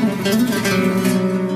Bugün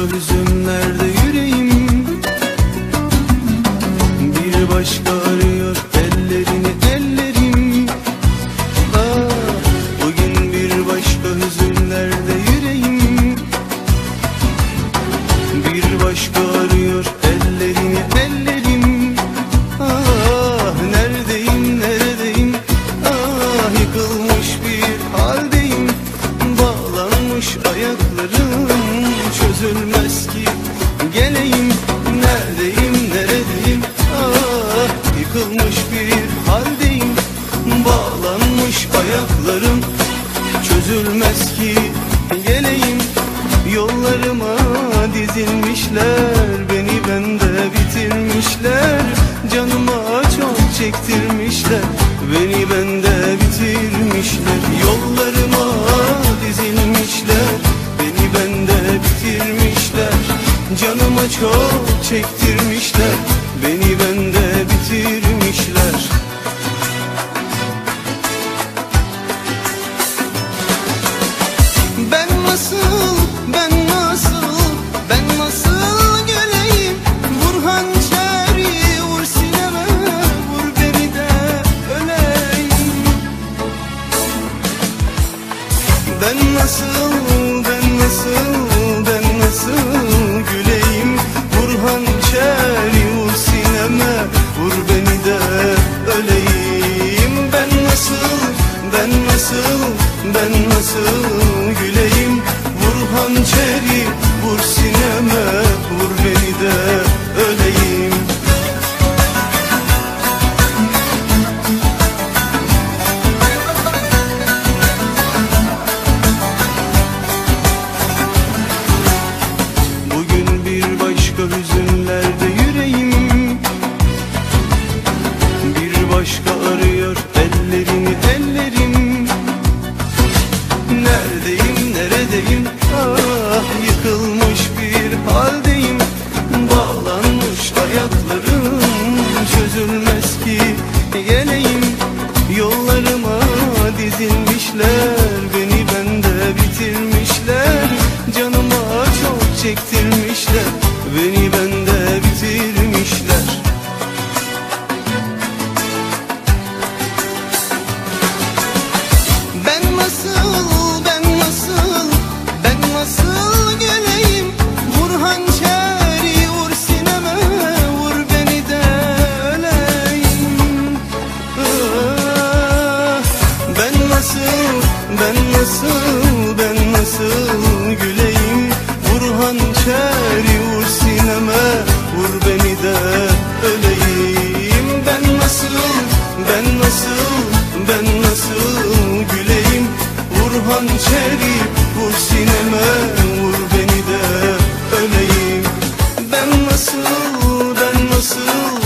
başka hüzünlerde yüreğim. Bir başka arıyor ellerini ellerim. Ah, Bugün bir başka hüzünlerde yüreğim. Bir başka dizilmişler Beni bende bitirmişler. Canıma çok çektirmişler Beni bende bitirmişler. Yollarıma dizilmişler Beni bende bitirmişler. Canıma çok çektirmişler Beni bende bitirmişler ben nasıl güleyim Vur hançeri, vur sineme, vur beni de öleyim dizilmişler nasıl, ben nasıl, ben nasıl güleyim? Vur hançeri vur sineme, vur beni de öleyim. Ben nasıl, ben nasıl, ben nasıl güleyim? Vur hançeri vur sineme, vur beni de öleyim. Ben nasıl, ben nasıl